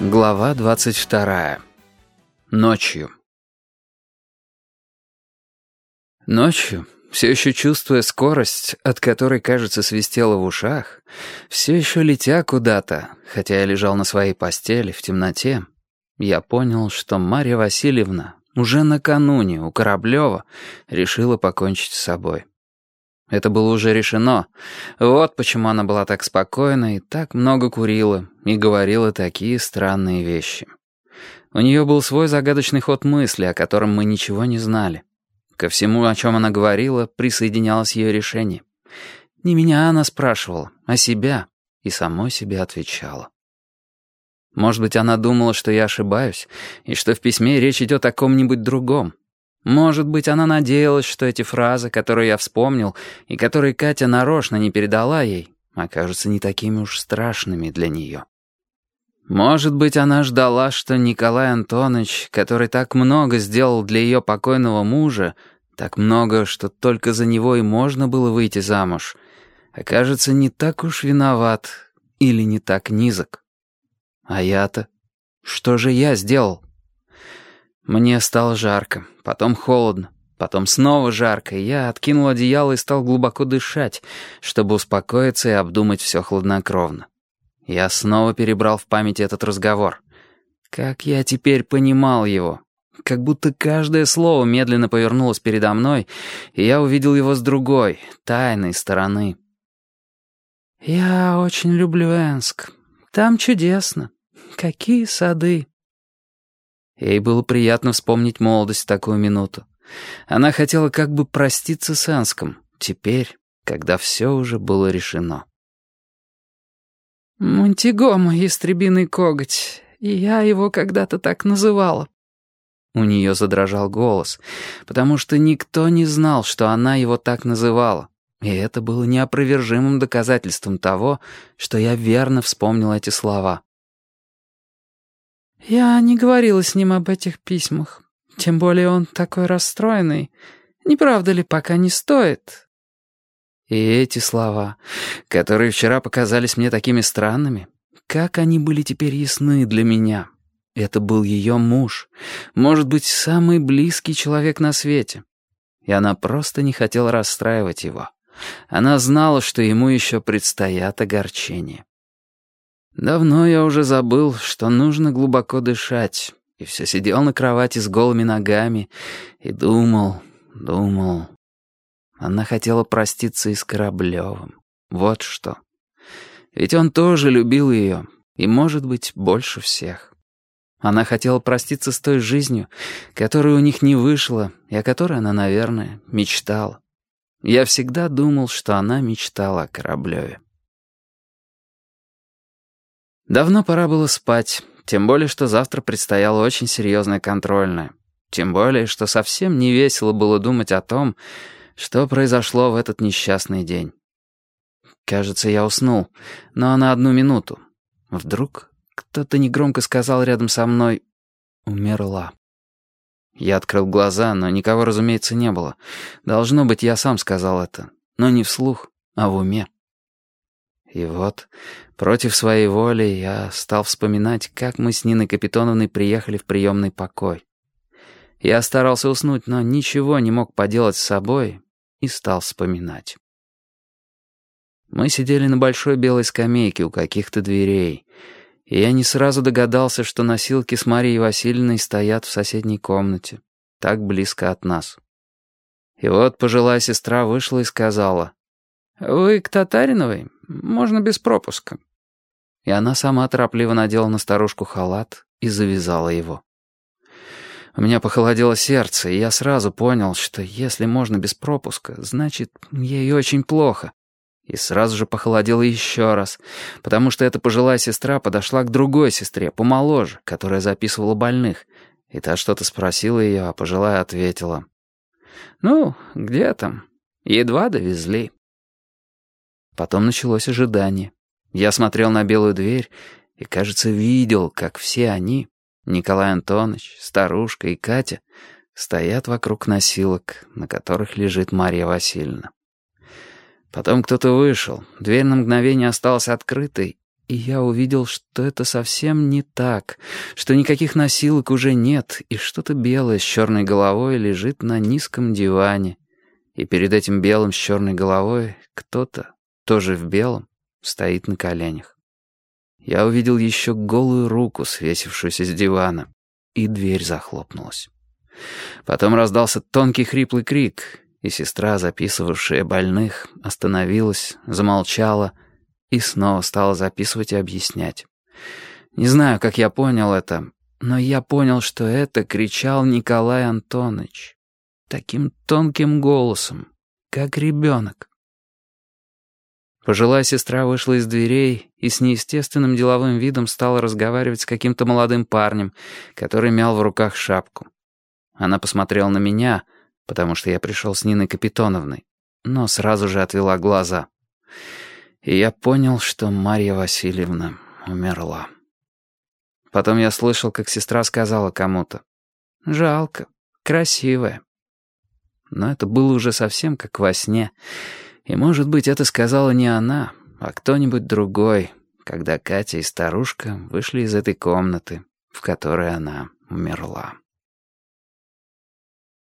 Глава 22. Ночью. Ночью, все еще чувствуя скорость, от которой, кажется, свистело в ушах, все еще летя куда-то, хотя я лежал на своей постели в темноте, я понял, что Марья Васильевна уже накануне у Кораблева решила покончить с собой. Это было уже решено. Вот почему она была так спокойна и так много курила, и говорила такие странные вещи. У нее был свой загадочный ход мысли, о котором мы ничего не знали. Ко всему, о чем она говорила, присоединялось ее решение. Не меня она спрашивала, а себя, и самой себе отвечала. Может быть, она думала, что я ошибаюсь, и что в письме речь идет о ком-нибудь другом. Может быть, она надеялась, что эти фразы, которые я вспомнил, и которые Катя нарочно не передала ей, окажутся не такими уж страшными для нее. Может быть, она ждала, что Николай Антонович, который так много сделал для ее покойного мужа, так много, что только за него и можно было выйти замуж, окажется не так уж виноват или не так низок. А я-то? Что же я сделал? Мне стало жарко, потом холодно, потом снова жарко, я откинул одеяло и стал глубоко дышать, чтобы успокоиться и обдумать все хладнокровно. Я снова перебрал в памяти этот разговор. Как я теперь понимал его. Как будто каждое слово медленно повернулось передо мной, и я увидел его с другой, тайной стороны. «Я очень люблю Энск. Там чудесно. Какие сады!» Ей было приятно вспомнить молодость в такую минуту. Она хотела как бы проститься с Энском, теперь, когда все уже было решено. «Монтигомо, ястребиный коготь, и я его когда-то так называла». У нее задрожал голос, потому что никто не знал, что она его так называла. И это было неопровержимым доказательством того, что я верно вспомнил эти слова. «Я не говорила с ним об этих письмах. Тем более он такой расстроенный. Не правда ли, пока не стоит?» И эти слова, которые вчера показались мне такими странными, как они были теперь ясны для меня. Это был ее муж, может быть, самый близкий человек на свете. И она просто не хотела расстраивать его. Она знала, что ему еще предстоят огорчения. Давно я уже забыл, что нужно глубоко дышать, и все сидел на кровати с голыми ногами и думал, думал. Она хотела проститься и с Кораблевым. Вот что. Ведь он тоже любил ее, и, может быть, больше всех. Она хотела проститься с той жизнью, которая у них не вышла, и о которой она, наверное, мечтала. Я всегда думал, что она мечтала о Кораблеве. Давно пора было спать, тем более, что завтра предстояло очень серьезное контрольное. Тем более, что совсем не весело было думать о том, что произошло в этот несчастный день. Кажется, я уснул, но на одну минуту. Вдруг кто-то негромко сказал рядом со мной «умерла». Я открыл глаза, но никого, разумеется, не было. Должно быть, я сам сказал это, но не вслух, а в уме. И вот, против своей воли, я стал вспоминать, как мы с Ниной Капитоновной приехали в приемный покой. Я старался уснуть, но ничего не мог поделать с собой и стал вспоминать. Мы сидели на большой белой скамейке у каких-то дверей, и я не сразу догадался, что носилки с Марией Васильевной стоят в соседней комнате, так близко от нас. И вот пожилая сестра вышла и сказала, «Вы к Татариновой? Можно без пропуска». И она сама торопливо надела на старушку халат и завязала его. У меня похолодело сердце, и я сразу понял, что если можно без пропуска, значит, ей очень плохо. И сразу же похолодело еще раз, потому что эта пожилая сестра подошла к другой сестре, помоложе, которая записывала больных, и та что-то спросила ее, а пожилая ответила. «Ну, где там? Едва довезли». Потом началось ожидание. Я смотрел на белую дверь и, кажется, видел, как все они, Николай Антонович, старушка и Катя, стоят вокруг носилок, на которых лежит Мария Васильевна. Потом кто-то вышел, дверь на мгновение осталась открытой, и я увидел, что это совсем не так, что никаких носилок уже нет, и что-то белое с черной головой лежит на низком диване. И перед этим белым с черной головой кто-то, тоже в белом, стоит на коленях. Я увидел еще голую руку, свесившуюся с дивана, и дверь захлопнулась. Потом раздался тонкий хриплый крик, и сестра, записывавшая больных, остановилась, замолчала — и снова стала записывать и объяснять. Не знаю, как я понял это, но я понял, что это кричал Николай Антонович. Таким тонким голосом, как ребенок. Пожилая сестра вышла из дверей и с неестественным деловым видом стала разговаривать с каким-то молодым парнем, который мял в руках шапку. Она посмотрела на меня, потому что я пришел с Ниной Капитоновной, но сразу же отвела глаза и я понял, что Марья Васильевна умерла. Потом я слышал, как сестра сказала кому-то. «Жалко, красивая». Но это было уже совсем как во сне. И, может быть, это сказала не она, а кто-нибудь другой, когда Катя и старушка вышли из этой комнаты, в которой она умерла.